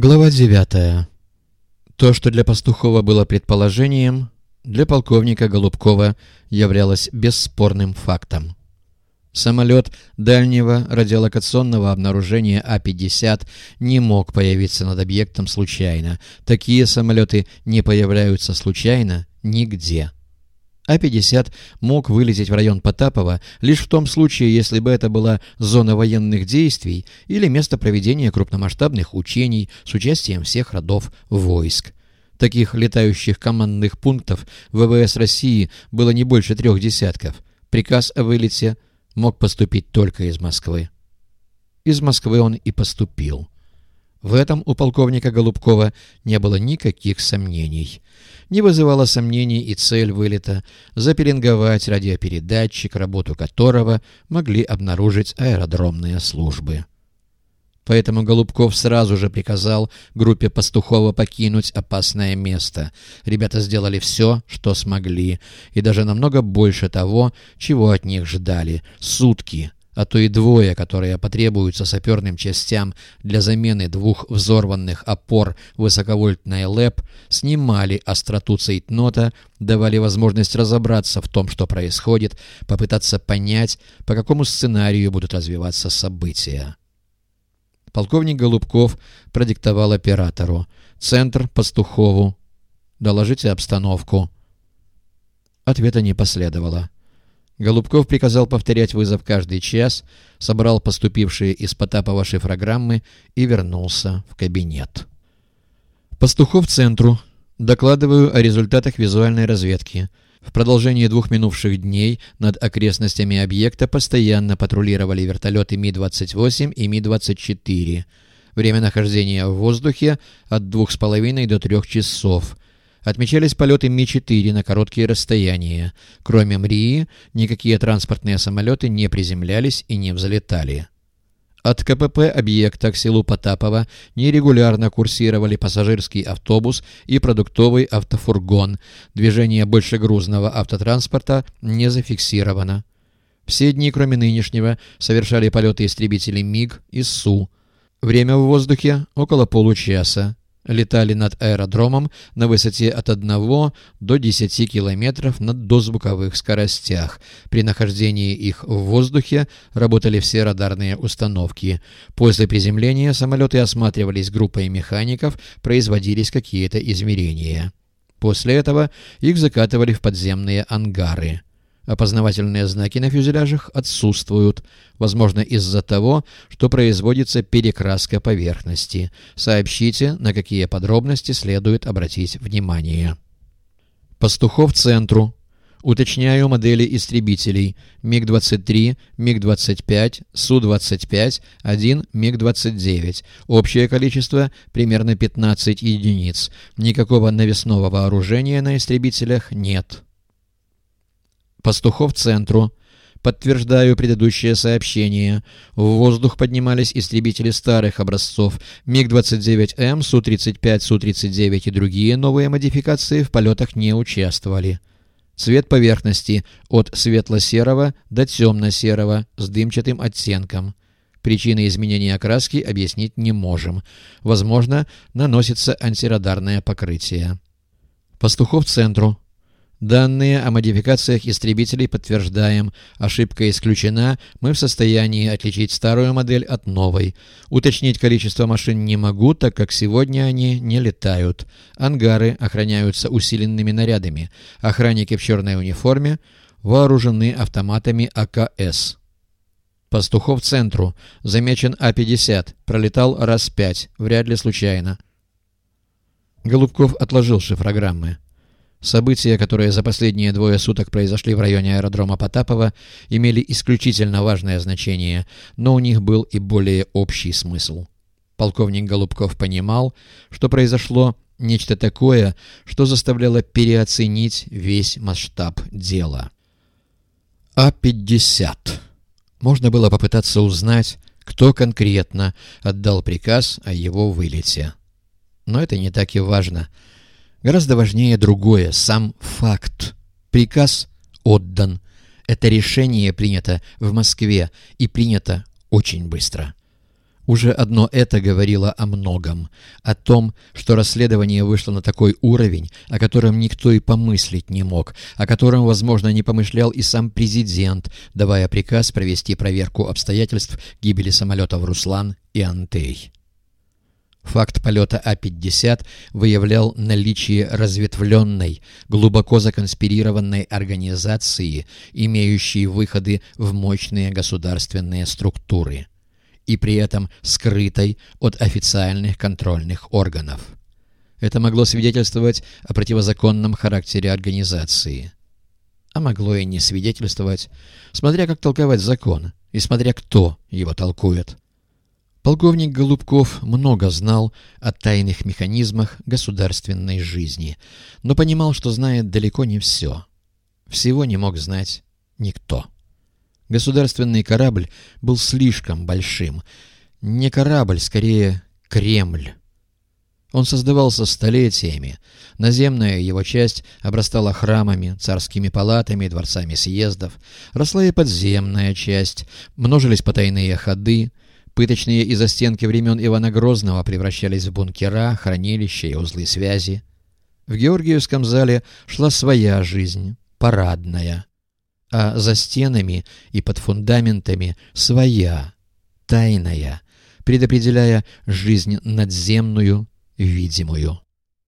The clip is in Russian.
Глава 9. То, что для Пастухова было предположением, для полковника Голубкова являлось бесспорным фактом. Самолет дальнего радиолокационного обнаружения А-50 не мог появиться над объектом случайно. Такие самолеты не появляются случайно нигде. А-50 мог вылететь в район Потапова лишь в том случае, если бы это была зона военных действий или место проведения крупномасштабных учений с участием всех родов войск. Таких летающих командных пунктов ВВС России было не больше трех десятков. Приказ о вылете мог поступить только из Москвы. Из Москвы он и поступил. В этом у полковника Голубкова не было никаких сомнений. Не вызывала сомнений и цель вылета — запеленговать радиопередатчик, работу которого могли обнаружить аэродромные службы. Поэтому Голубков сразу же приказал группе Пастухова покинуть опасное место. Ребята сделали все, что смогли, и даже намного больше того, чего от них ждали. Сутки — а то и двое, которые потребуются саперным частям для замены двух взорванных опор высоковольтной ЛЭП, снимали остроту цейтнота, давали возможность разобраться в том, что происходит, попытаться понять, по какому сценарию будут развиваться события. Полковник Голубков продиктовал оператору. «Центр Пастухову. Доложите обстановку». Ответа не последовало. Голубков приказал повторять вызов каждый час, собрал поступившие из Потапова шифрограммы и вернулся в кабинет. Пастухов центру. Докладываю о результатах визуальной разведки. В продолжении двух минувших дней над окрестностями объекта постоянно патрулировали вертолеты Ми-28 и Ми-24. Время нахождения в воздухе от 2,5 до 3 часов – Отмечались полеты Ми-4 на короткие расстояния. Кроме МРИИ, никакие транспортные самолеты не приземлялись и не взлетали. От КПП объекта к селу Потапова нерегулярно курсировали пассажирский автобус и продуктовый автофургон. Движение большегрузного автотранспорта не зафиксировано. Все дни, кроме нынешнего, совершали полеты истребителей МиГ и СУ. Время в воздухе — около получаса летали над аэродромом на высоте от 1 до 10 километров на дозвуковых скоростях. При нахождении их в воздухе работали все радарные установки. После приземления самолеты осматривались группой механиков, производились какие-то измерения. После этого их закатывали в подземные ангары. Опознавательные знаки на фюзеляжах отсутствуют, возможно из-за того, что производится перекраска поверхности. Сообщите, на какие подробности следует обратить внимание. Пастухов центру. Уточняю модели истребителей. МиГ-23, МиГ-25, Су-25, 1 МиГ-29. Общее количество примерно 15 единиц. Никакого навесного вооружения на истребителях нет. Пастухов центру. Подтверждаю предыдущее сообщение. В воздух поднимались истребители старых образцов. МиГ-29М, Су-35, Су-39 и другие новые модификации в полетах не участвовали. Цвет поверхности от светло-серого до темно-серого с дымчатым оттенком. Причины изменения окраски объяснить не можем. Возможно, наносится антирадарное покрытие. Пастухов центру. Данные о модификациях истребителей подтверждаем. Ошибка исключена. Мы в состоянии отличить старую модель от новой. Уточнить количество машин не могу, так как сегодня они не летают. Ангары охраняются усиленными нарядами. Охранники в черной униформе вооружены автоматами АКС. Пастухов центру. Замечен А-50. Пролетал раз пять. Вряд ли случайно. Голубков отложил шифрограммы. События, которые за последние двое суток произошли в районе аэродрома Потапова, имели исключительно важное значение, но у них был и более общий смысл. Полковник Голубков понимал, что произошло нечто такое, что заставляло переоценить весь масштаб дела. А-50. Можно было попытаться узнать, кто конкретно отдал приказ о его вылете. Но это не так и важно — Гораздо важнее другое, сам факт. Приказ отдан. Это решение принято в Москве и принято очень быстро. Уже одно это говорило о многом. О том, что расследование вышло на такой уровень, о котором никто и помыслить не мог, о котором, возможно, не помышлял и сам президент, давая приказ провести проверку обстоятельств гибели самолетов «Руслан» и «Антей». Факт полета А-50 выявлял наличие разветвленной, глубоко законспирированной организации, имеющей выходы в мощные государственные структуры и при этом скрытой от официальных контрольных органов. Это могло свидетельствовать о противозаконном характере организации. А могло и не свидетельствовать, смотря как толковать закон и смотря кто его толкует. Полковник Голубков много знал о тайных механизмах государственной жизни, но понимал, что знает далеко не все. Всего не мог знать никто. Государственный корабль был слишком большим. Не корабль, скорее Кремль. Он создавался столетиями. Наземная его часть обрастала храмами, царскими палатами, дворцами съездов. Росла и подземная часть. Множились потайные ходы. Пыточные и застенки времен Ивана Грозного превращались в бункера, хранилища и узлы связи. В Георгиевском зале шла своя жизнь, парадная а за стенами и под фундаментами своя, тайная, предопределяя жизнь надземную, видимую.